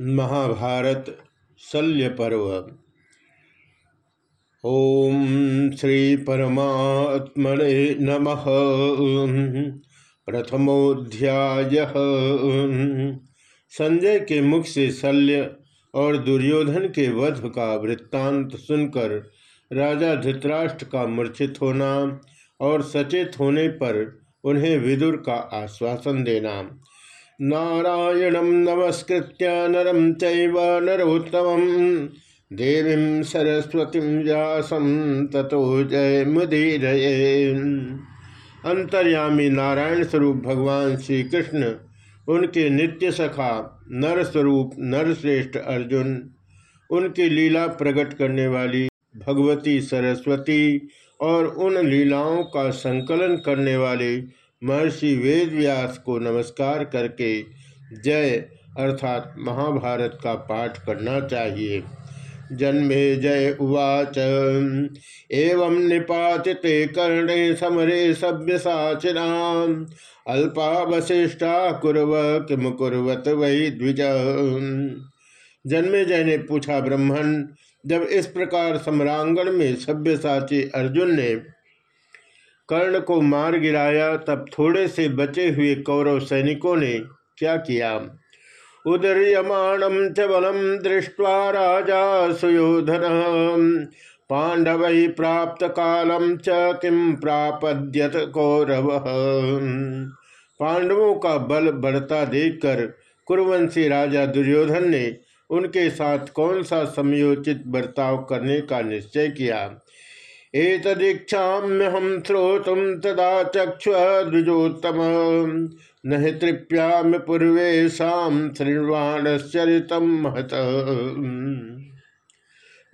महाभारत शल्य पर्व ओम श्री परमात्मने नमः। प्रथमोध्याय। संजय के मुख से शल्य और दुर्योधन के वध का वृत्तांत सुनकर राजा धृतराष्ट्र का मूर्छित होना और सचेत होने पर उन्हें विदुर का आश्वासन देना। नारायण नमस्कृत्य नरम चैव नरोत्तम देवी सरस्वती व्यासम ततो जय मुदीर अंतर्यामी नारायण स्वरूप भगवान श्री कृष्ण उनके नित्य सखा नर स्वरूप नरश्रेष्ठ अर्जुन, उनकी लीला प्रकट करने वाली भगवती सरस्वती और उन लीलाओं का संकलन करने वाले महर्षि वेदव्यास को नमस्कार करके जय अर्थात महाभारत का पाठ करना चाहिए। जन्मे जय उवाच। एवं निपातिते कर्णे समरे सभ्य साचिना अल्पावशिष्टा कुरव किम कुरवत वही द्विज। जन्मे जय ने पूछा ब्रह्मण, जब इस प्रकार सम्रांगण में सभ्य साची अर्जुन ने कर्ण को मार गिराया, तब थोड़े से बचे हुए कौरव सैनिकों ने क्या किया? उदर्यमाणम च बलम दृष्ट्वा राजा सुयोधन, पांडव प्राप्त कालम च किम प्रापद्यत कौरव। पांडवों का बल बढ़ता देखकर कुरवंशी राजा दुर्योधन ने उनके साथ कौन सा समयोचित बर्ताव करने का निश्चय किया? एतदीक्षाम्यहम श्रोतुम तदा चक्ष द्विजोत्तम न तृप्याम पूर्वेशम श्रृवाणश्चरितम महत।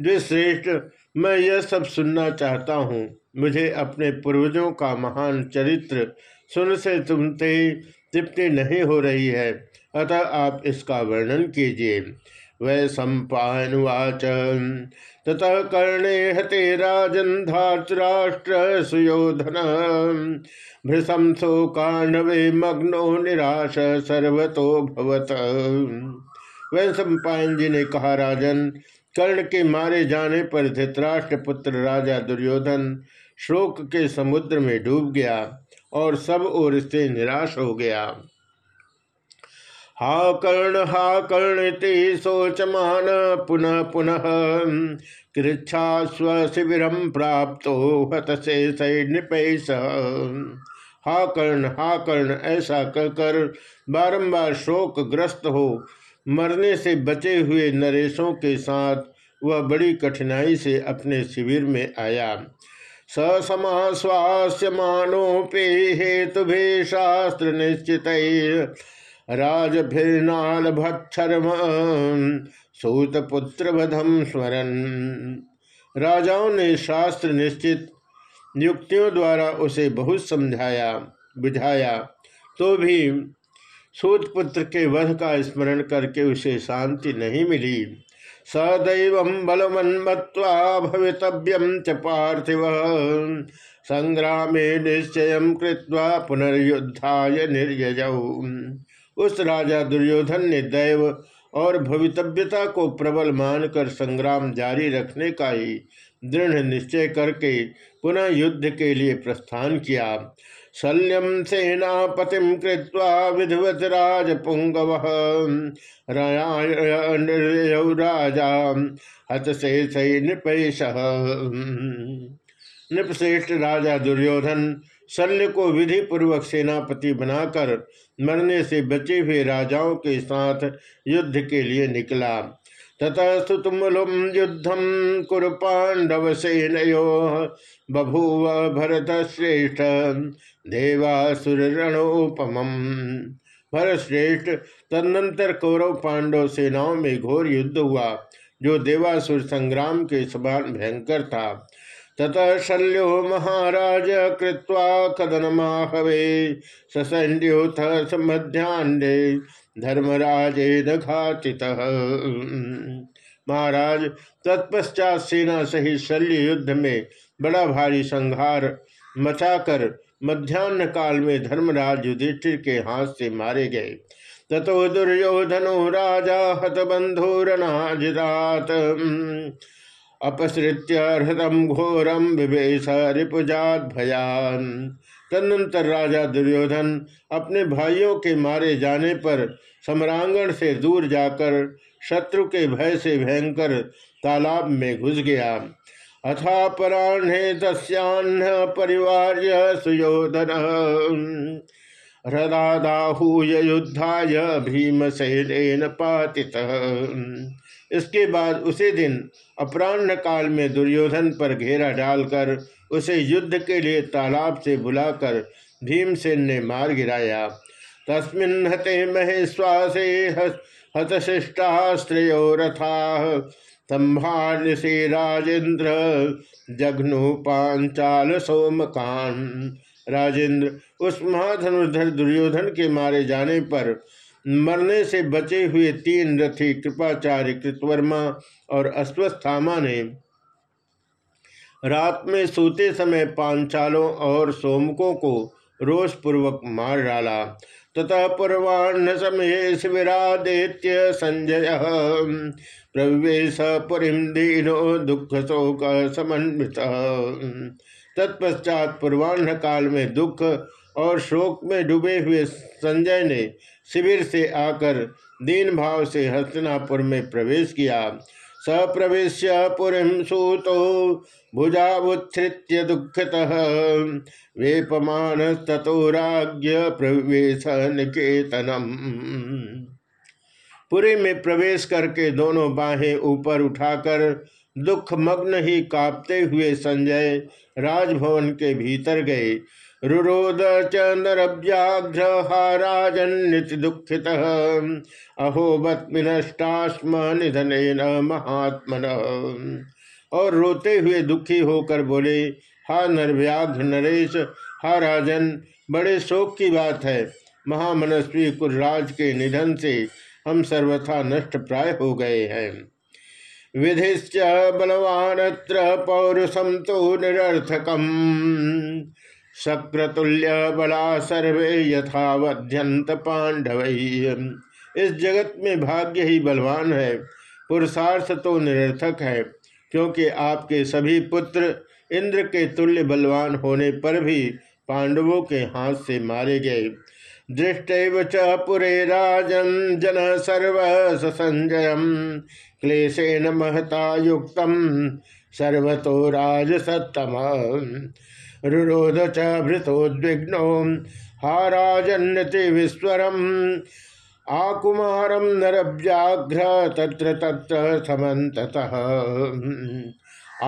द्विश्रेष्ठ, मैं यह सब सुनना चाहता हूँ। मुझे अपने पूर्वजों का महान चरित्र सुन से सुनते तृप्ति नहीं हो रही है। अतः आप इसका वर्णन कीजिए। वै सम्पावाच ततः कर्णे हते राजन धातराष्ट्र सुयोधन। भृशम शोकाणवे मग्नो निराश सर्वतो भवत। वह सम्पायन जी ने कहा, राजन, कर्ण के मारे जाने पर धृतराष्ट्र पुत्र राजा दुर्योधन शोक के समुद्र में डूब गया और सब ओर से निराश हो गया। हा कर्ण हा कर्ण ते शोचमान, पुनः पुनः कृच्छा स्वशिविरम प्राप्त हत से हा कर्ण हा कर्ण, ऐसा कहकर बारंबार शोक ग्रस्त हो, मरने से बचे हुए नरेशों के साथ वह बड़ी कठिनाई से अपने शिविर में आया। ससमाश्वास्य मानोपे हेतु शास्त्र निश्चित राजभिर्नाल भक्षरम सूत पुत्र वधम स्मरण राजाओं ने शास्त्र निश्चित युक्तियों द्वारा उसे बहुत समझाया, बुझाया। तो भी सूत पुत्र के वध का स्मरण करके उसे शांति नहीं मिली। सदैव बलवन्मत्वा भवितव्यम च पार्थिव। संग्रामे निश्चय कृत्वा पुनर्युद्धाय निर्यजौ। उस राजा दुर्योधन ने दैव और भवितव्यता को प्रबल मानकर संग्राम जारी रखने का ही दृढ़ निश्चय करके पुनः युद्ध के लिए प्रस्थान किया। शल्यम सेनापतिम विधवत राजपुंगव। राजा हत से नृपेश नृपश्रेष्ठ राजा दुर्योधन शल्य को विधि पूर्वक सेनापति बनाकर मरने से बचे हुए राजाओं के साथ युद्ध के लिए निकला। ततः सुतुमुलुम युद्धम कुरु पांडव सेनो बभूव भरत श्रेष्ठ, देवासुर रणोपम। भरत श्रेष्ठ तदनंतर कौरव पांडव सेनाओं में घोर युद्ध हुआ, जो देवासुर संग्राम के समान भयंकर था। ततः शल्यो महाराज कृत्वा कदनमाहवे ससैन्योथ मध्यान्हे धर्मराजे घाति महाराज, तत्पश्चात सेना सहित शल्य युद्ध में बड़ा भारी संहार मचाकर मध्यान्ह काल में धर्मराज युधिष्ठिर के हाथ से मारे गए। ततो दुर्योधनो राजा हतबंधुरनाजिरात अपसृत्य हृदम घोरम विवेश रिपुजात भयान। तदनंतर राजा दुर्योधन अपने भाइयों के मारे जाने पर सम्रांगण से दूर जाकर शत्रु के भय से भयंकर तालाब में घुस गया। अथा पराह्ने परिवार सुयोधन। हृदादाहूय युद्धाय भीमसेन पातित। इसके बाद उसी दिन अपराह्न काल में दुर्योधन पर घेरा डालकर उसे युद्ध के लिए तालाब से बुलाकर भीमसेन ने मार गिराया। तस्मिन् हते महेश्वासे हतशिष्टास्त्रो रथा संभाण्य से राजेंद्र जघनु पांचाल सोमकान राजेंद्र उस महाधनुर्धर दुर्योधन के मारे जाने पर मरने से बचे हुए तीन रथी कृपाचार्य कृतवर्मा और अश्वस्थामा ने रात में सोते समय पांचालों और सोमकों को रोष पूर्वक मार डाला। तथा पूर्वान्न समय शिविरादित्य संजय। प्रवेश दीनो दुख शोक समन्वित। तत्पश्चात पूर्वाह्न काल में दुख और शोक में डूबे हुए संजय ने शिविर से आकर दीन भाव से हस्तिनापुर में प्रवेश किया। सप्रवेश पुरी सूतो भुजावुत्थ्य दुखित। वेपमान ततो राज्य प्रवेश निकेतनम। पुरी में प्रवेश करके दोनों बाहें ऊपर उठाकर दुख मग्न ही कांपते हुए संजय राजभवन के भीतर गए। रुरोद चंद्रव्याघ्र हाराजन्य दुखित अहोबत विनष्टास्म निधन महात्मन। और रोते हुए दुखी होकर बोले, हा नरव्याघ्र नरेश, हा राजन, बड़े शोक की बात है। महामनस्वी कुलराज के निधन से हम सर्वथा नष्ट प्राय हो गए हैं। विधिश्च बलवानत्र पौरुषम तो निरर्थकम। शक्रतुल्य बला सर्वे यथावध्यंत पांडव इस जगत में भाग्य ही बलवान है, पुरुषार्थ तो निरर्थक है, क्योंकि आपके सभी पुत्र इंद्र के तुल्य बलवान होने पर भी पांडवों के हाथ से मारे गए। दृष्ट च पुरे राजन जन सर्व संजय क्लेशेन महता युक्त सर्वतो राज सत्तम रुरोध च भृतोद्विग्नो हाराजन्नति विस्वरम। आकुमारम नरव्याघ्र तत्र तत्र समन्ततः।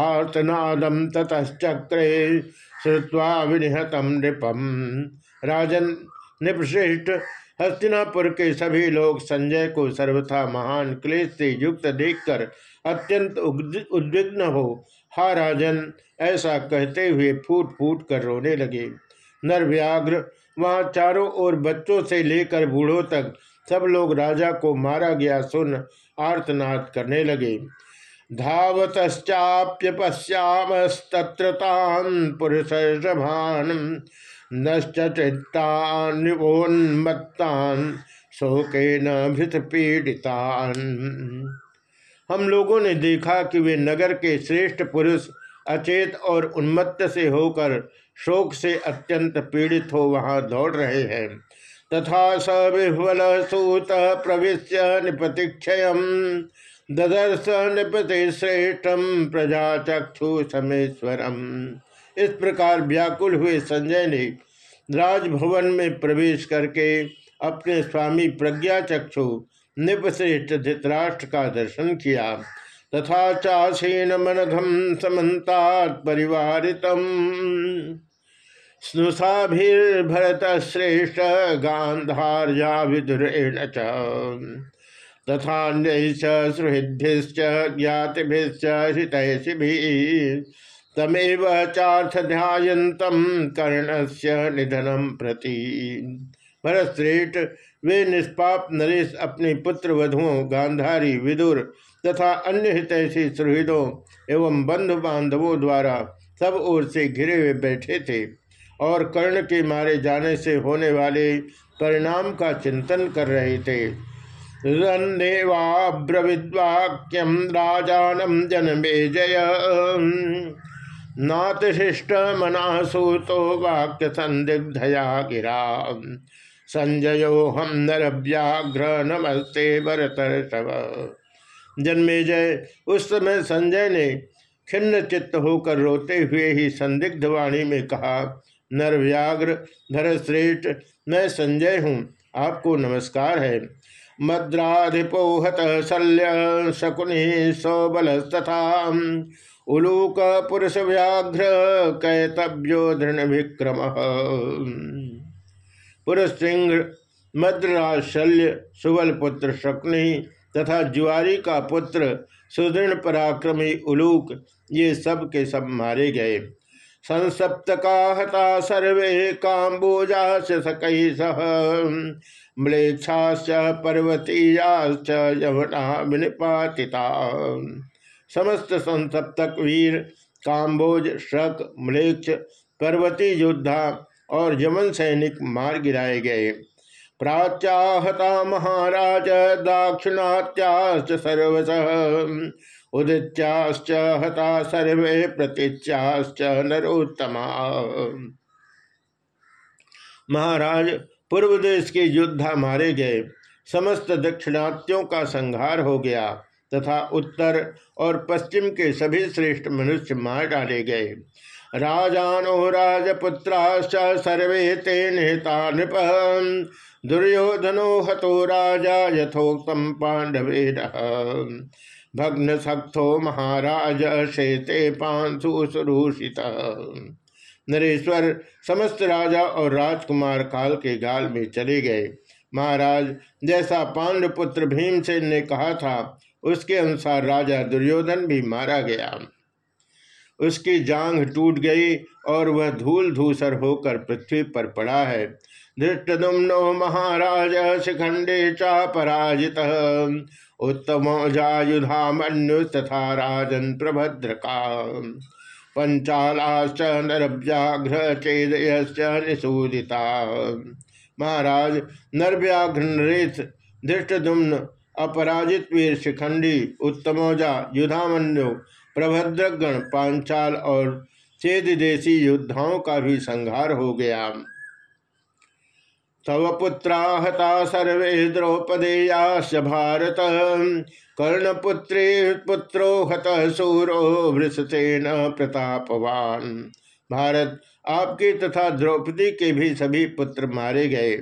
आर्तनादम ततश्चक्रे श्रुवा विनिहतम नृपम। राजन निपश्रेष्ठ हस्तिनापुर के सभी लोग संजय को सर्वथा महान क्लेश से युक्त देखकर अत्यंत उद्विग्न हो। हा राजन, ऐसा कहते हुए फूट फूट कर रोने लगे। नरव्याघ्र, वहाँ चारों ओर बच्चों से लेकर बूढ़ों तक सब लोग राजा को मारा गया सुन आर्तनाद करने लगे। धावतश्चाप्य पश्यामस्तत्र पुरुष सभान नश्चित्तान्वोन्मत्तान शोके न भृत पीड़ितान हम लोगों ने देखा कि वे नगर के श्रेष्ठ पुरुष, अचेत और उन्मत्त से होकर शोक से अत्यंत पीड़ित हो वहाँ दौड़ रहे हैं। तथा स विह्वल सूत प्रवेश निपतिक्षय ददर्श निपति श्रेष्ठम प्रजा चक्षु समेश्वरम इस प्रकार व्याकुल हुए संजय ने राजभवन में प्रवेश करके अपने स्वामी प्रज्ञा चक्षु निपश्रेष्ठ धृतराष्ट्र का दर्शन किया। तथा चासीन मनघम समन्ता परिवारितम। स्नुषाभिर्भरत श्रेष्ठ गांधार्या विदुरेण तथा सुहृद्भिश्च ज्ञातिभिश्च हृतयशिभिः तमेव चार्थ ध्यायंतम कर्ण से निधनम प्रति। भरतश्रेष्ठ वे निष्पाप नरेश अपने पुत्र वधुओं गांधारी, विदुर तथा अन्य हितैषी सुहृदों एवं बंधु बांधवों द्वारा सब ओर से घिरे हुए बैठे थे और कर्ण के मारे जाने से होने वाले परिणाम का चिंतन कर रहे थे। रन्देवाब्रविद्वाक्यम राजानम जनमे जय। नातिशिष्ट मनासूतो वाक्य संदिग्धया गिरा। संजयो हम नर व्याघ्र नमस्ते भरतर्षभ जन्मे जय। उस समय संजय ने खिन्न चित्त होकर रोते हुए ही संदिग्ध वाणी में कहा नर व्याघ्र धरश्रेष्ठ मैं संजय हूँ, आपको नमस्कार है। मद्राधिपोहत शल्य शकुनि सौबल तथा उलूक पुरुष व्याघ्र कैतव्यो दृढ़ विक्रम पुरुष सिंह मद्राज शल्य सुबल पुत्र शकुनि तथा जुआरी का पुत्र सुदृढ़ पराक्रमी उलूक, ये सब के सब मारे गए। संसप्तका हता सर्वे काम्बोजा सकई सह। म्लेच्छाश्च, पर्वतीयाश्च यवना विनिपातिता। समस्त संसप्तक वीर, काम्बोज, शक म्लेक्ष पर्वती योद्धा और यमन सैनिक मार गिराए गए। प्राच्याहता महाराज, दाक्षिणात्याश्च सर्वश, उदित्याश्च हता सर्वे प्रतीच्याश्च नरोत्तमा। महाराज, पूर्व देश के योद्धा मारे गए। समस्त दक्षिणात्यों का संहार हो गया। तथा उत्तर और पश्चिम के सभी श्रेष्ठ मनुष्य मार डाले गए। राजानो राजपुत्राश्च सर्वे ते निहता नृप दुर्योधनो हतो राजा यथोक्तम पांडवे भग्न सख्तो महाराज शेते पांशु सुरूषित। नरेश्वर समस्त राजा और राजकुमार काल के गाल में चले गए। महाराज, जैसा पांडपुत्र भीमसेन ने कहा था उसके अनुसार राजा दुर्योधन भी मारा गया। उसकी जांग टूट गई और वह धूल धूसर होकर पृथ्वी पर पड़ा है। धृष्टुम्नो महाराज शिखंडे चा पराजित उत्तम जायुधामन्यु तथा राजन प्रभद्र का पंचालाश्च नरव्याघ्र चेदयश्च निषूदिता महाराज नरव्याघ्र नरेश धृष्टुम्न अपराजित वीर शिखंडी, उत्तमोजा, युधामन्यु, प्रभद्रगण, पांचाल और चेददेशी योद्धाओं का भी संहार हो गया। तव पुत्रा हता सर्वे द्रौपदेयाश भारत। कर्णपुत्री पुत्रो हत सूरो वृषसेन प्रतापवान। भारत आपके तथा द्रौपदी के भी सभी पुत्र मारे गए।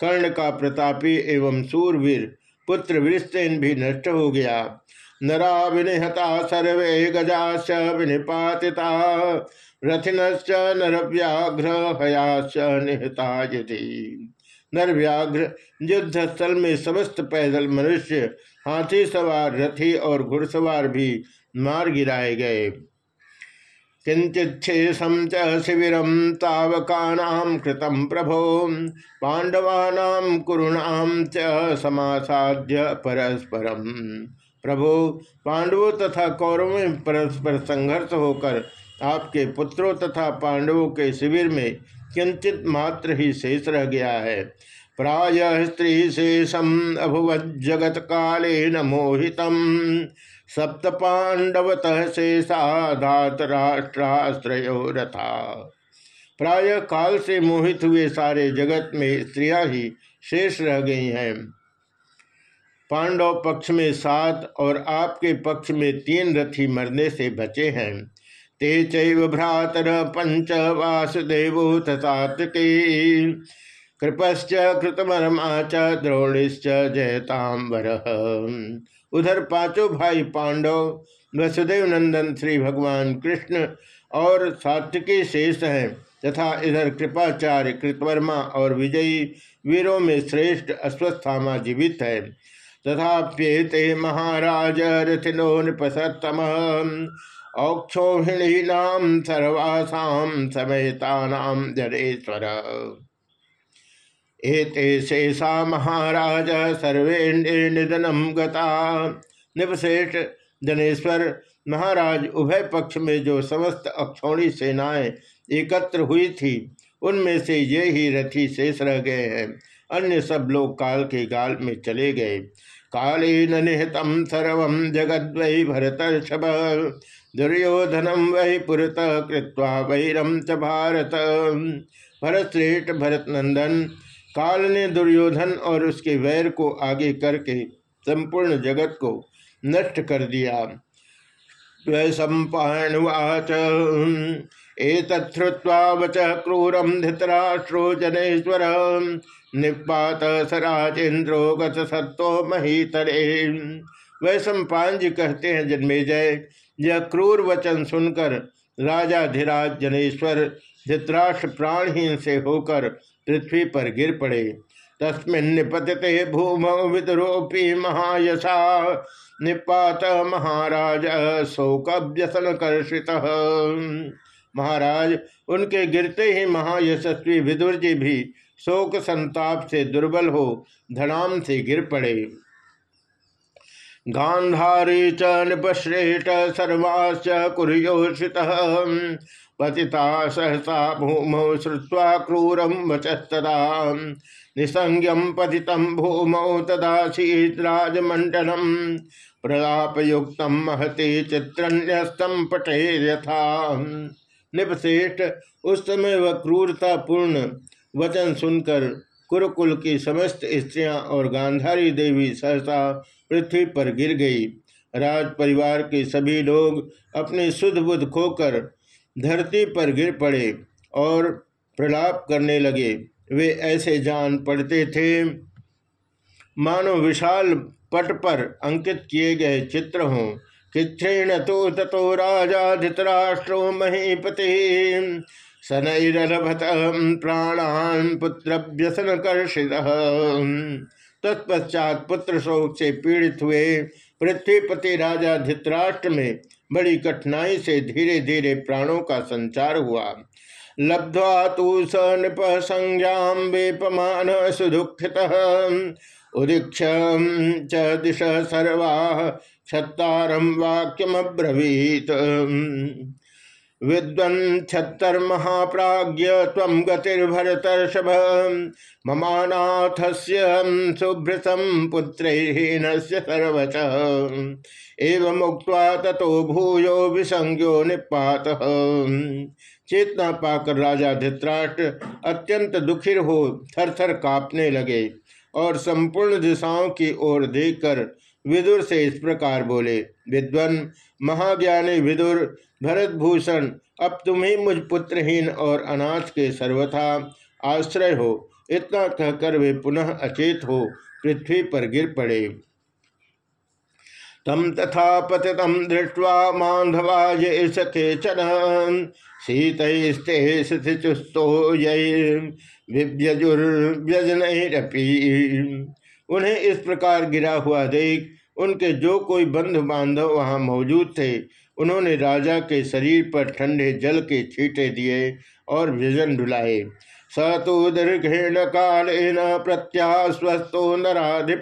कर्ण का प्रतापी एवं सूरवीर पुत्र वृषसेन भी नष्ट हो गया। नरा विनिहता सर्वे गजाश्च विनिपातिता। रथिनश्च नरव्याघ्र हयाश्च निहता यदि नरव्याघ्र युद्ध स्थल में समस्त पैदल मनुष्य, हाथी सवार, रथी और घुड़सवार भी मार गिराए गए। किंचिच्छेषम च शिविरम तावकानाम प्रभो। पांडवानाम कुरुणाम च समासाध्य परस्परम प्रभु पांडवों तथा कौरवों में परस्पर संघर्ष होकर आपके पुत्रों तथा पांडवों के शिविर में किंचित मात्र ही शेष रह गया है। प्राय स्त्री शेषम अभुवत जगत काले न मोहित सप्त पांडवत शेषाधात राष्ट्राश्रयो रथा। प्राय काल से मोहित हुए सारे जगत में स्त्रियाँ ही शेष रह गई हैं। पांडव पक्ष में सात और आपके पक्ष में तीन रथी मरने से बचे हैं। ते चैव भ्रातर पंच वासुदेव तथात्के कृपश्च कृतमर्मा च द्रोणिश्च जयतांबर उधर पाँचों भाई पांडव, वसुदेव नंदन, श्री भगवान कृष्ण और सात्विकी शेष हैं, तथा इधर कृपाचार्य कृतवर्मा और विजयी वीरों में श्रेष्ठ अश्वस्थामा जीवित है तथाप्येते महाराज रथिनो नृपसतम औक्षोहिणीनाम सर्वासाम समेतानाम जडेश्वर। शेषा महाराज सर्वे निधनम गता। निपश्रेष्ठ जनेश्वर महाराज उभय पक्ष में जो समस्त अक्षौणी सेनाएँ एकत्र हुई थी, उनमें से ये ही रथी शेष रह गए हैं। अन्य सब लोग काल के गाल में चले गए। कालेन निहतम सर्व जगद वही भरतर्षभ दुर्योधनम वही पुरत कृत्वा वैरम च भारत। भरत श्रेष्ठ, भरत नंदन काल ने दुर्योधन और उसके वैर को आगे करके संपूर्ण जगत को नष्ट कर दिया। वैशंपावाच एतत्वा वच क्रूरम धृतराष्ट्रो जनेश्वर निपात सराजेन्द्रो गत सत्तो महीतरे। वैशंपान जी कहते हैं, जन्मेजय, यह क्रूर वचन सुनकर राजा धीराज जनेश्वर धृतराष्ट्र प्राणहीन से होकर पृथ्वी पर गिर पड़े। तस्मिन् निपतते भूमौ विद्रोपी महायशा। निपात महाराज शोक व्यसन कर्षित महाराज, उनके गिरते ही महायशस्वी विदुर जी भी शोक संताप से दुर्बल हो, धड़ाम से गिर पड़े। गांधारी च नृपश्रेष्ठ सर्वाश्च कुर्योषित। पतिता सहसा भूमौ श्रुवा क्रूरम वचस्तदा। निसंज्ञम पतितम भूमौ तदाशीराजमंडलम प्रलापयुक्त महते चित्रण्यस्तम पटे यथा निपश्रेष्ठ उस समय वह क्रूरता पूर्ण वचन सुनकर कुरुकुल की समस्त स्त्रियाँ और गांधारी देवी सहसा पृथ्वी पर गिर गई। राज परिवार के सभी लोग अपनी शुद्ध बुद्ध खोकर धरती पर गिर पड़े और प्रलाप करने लगे। वे ऐसे जान पड़ते थे। मानो विशाल पट पर अंकित किए गए चित्र हों। किच्छेण तो ततो राजा धृतराष्ट्रो महीपति। शनैरभत प्राणान पुत्र व्यसन कर्षित। तत्पश्चात पुत्र शोक से पीड़ित हुए पृथ्वीपति राजा धृतराष्ट्र में बड़ी कठिनाई से धीरे धीरे प्राणों का संचार हुआ। लब्ध्वा तो स नृप संज्ञा वेपमान सुदुखित। उदीक्ष दिश सर्वा छत्तारम वाक्यमब्रवीत। विद्वन् महाप्राज्य तम गतिर्भरतर्षभ। ममानाथस्य सुभृतम पुत्रहीन से सर्वच एवं उक्त्वा ततो भूयो विसंज्ञो निपात। चेतना पाकर राजा धृतराष्ट्र अत्यंत दुखिर हो थर थर कांपने लगे और संपूर्ण दिशाओं की ओर देखकर विदुर से इस प्रकार बोले, विद्वन, महाज्ञानी विदुर, भरतभूषण, अब तुम ही मुझ पुत्रहीन और अनाथ के सर्वथा आश्रय हो। इतना कहकर वे पुनः अचेत हो, पृथ्वी पर गिर पड़े। तम तथा पतितम दृष्ट्वा माधवा ये सखे चन शीतस्ते स्थिचुस्तो व्यजुर्व्यजनरपी उन्हें इस प्रकार गिरा हुआ देख, उनके जो कोई बंधु बांधव वहाँ मौजूद थे, उन्होंने राजा के शरीर पर ठंडे जल के छींटे दिए और व्यजन डुलाए। स तो दीर्घेण कालेन प्रत्यास्वस्थो नाधिप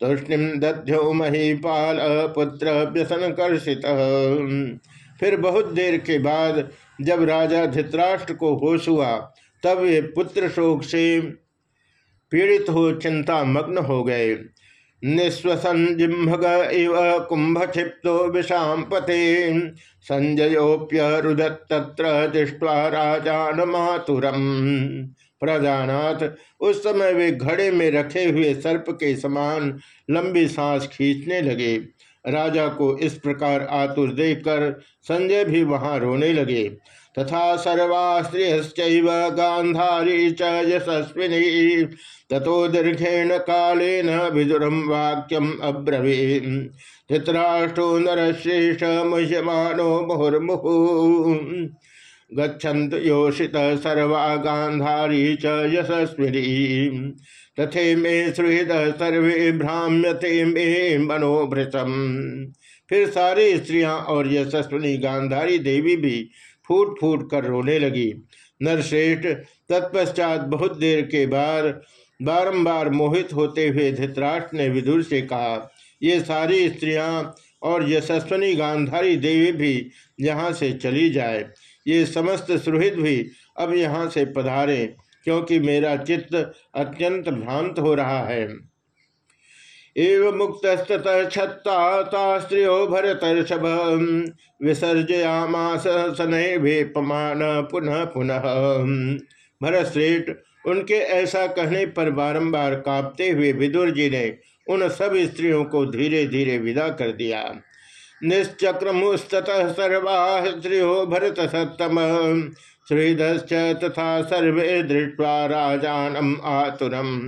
तुष्णिम दध्यो महीपाल पुत्र व्यसन कर्षित फिर बहुत देर के बाद जब राजा धृतराष्ट्र को होश हुआ, तब वे पुत्र शोक से पीड़ित हो चिंता मग्न हो गए। निस्वसन जिम्भग इव कुंभ क्षिप्तो विषाम पते संजयोप्य संजयोप्यरुदत्त्र दृष्टवा राजान मातुरम। प्रजानाथ, उस समय वे घड़े में रखे हुए सर्प के समान लंबी सांस खींचने लगे। राजा को इस प्रकार आतुर देखकर संजय भी वहाँ रोने लगे। तथा सर्वा स्त्रियश्चैव गांधारी च यशस्विनी। ततो दीर्घेण कालेन विदुरम वाक्यम अब्रवी धृतराष्ट्रो नरश्रेष्ठ मुह्यमानो मुहुर्मुहु। गच्छन्त योषित सर्वा गांधारी च यशस्विनी। तथे मे सुहृद सर्वे भ्राम्यते मे मनोभृतम। फिर सारी स्त्रियाँ और यशस्विनी गांधारी देवी भी फूट फूट कर रोने लगी। नरश्रेष्ठ तत्पश्चात बहुत देर के बाद बारंबार मोहित होते हुए धृतराष्ट्र ने विदुर से कहा, ये सारी स्त्रियाँ और यशस्वनी गांधारी देवी भी यहाँ से चली जाए। ये समस्त सुहृद भी अब यहाँ से पधारें, क्योंकि मेरा चित्त अत्यंत भ्रांत हो रहा है। एव मुक्तस्तः छत्ता स्त्रियो भरतर्षभ। विसर्जयामास सनैभेपमान पुनः पुनः। भरतश्रेष्ठ उनके ऐसा कहने पर बारंबार कांपते हुए विदुर जी ने उन सब स्त्रियों को धीरे धीरे विदा कर दिया। निश्चक्रमुस्त सर्वा स्त्रियो भरत सत्तम। श्रीधश्च तथा सर्वे दृष्टवा राजानम आतुरम।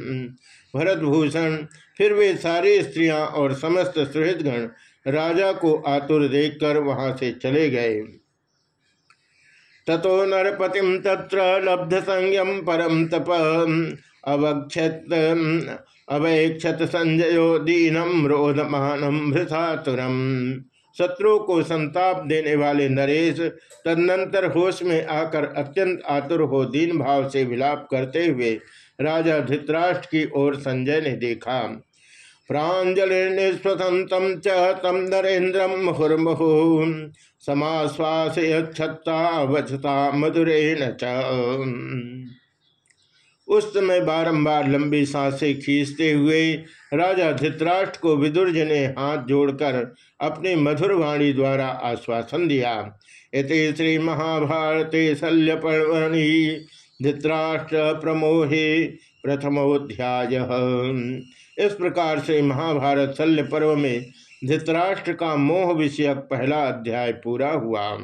भरतभूषण फिर वे सारी स्त्रियाँ और समस्त सुहृदगण राजा को आतुर देखकर वहाँ से चले गए। ततो नरपतिम तत्र लब्ध संयम परम तप, अवक्षत, अवैक्षत संजयो दीनम रोधमानम भृथातुरम शत्रु को संताप देने वाले नरेश तदनंतर होश में आकर अत्यंत आतुर हो दीन भाव से विलाप करते हुए राजा धृतराष्ट्र की ओर संजय ने देखा। प्राजलिर्निस्वसंतम तम नरेन्द्रम मुहुर्मुहु समाश्वासयच्छत्ता वचता मधुरेण च। उस समय बारंबार लंबी साँसें खींचते हुए राजा धृतराष्ट्र को विदुर्ज ने हाथ जोड़कर अपनी मधुर वाणी द्वारा आश्वासन दिया। इति श्री महाभारते शल्य पर्वणि धृतराष्ट्र प्रमोहे प्रथमोध्याय। इस प्रकार से महाभारत शल्य पर्व में धृतराष्ट्र का मोह विषयक पहला अध्याय पूरा हुआ।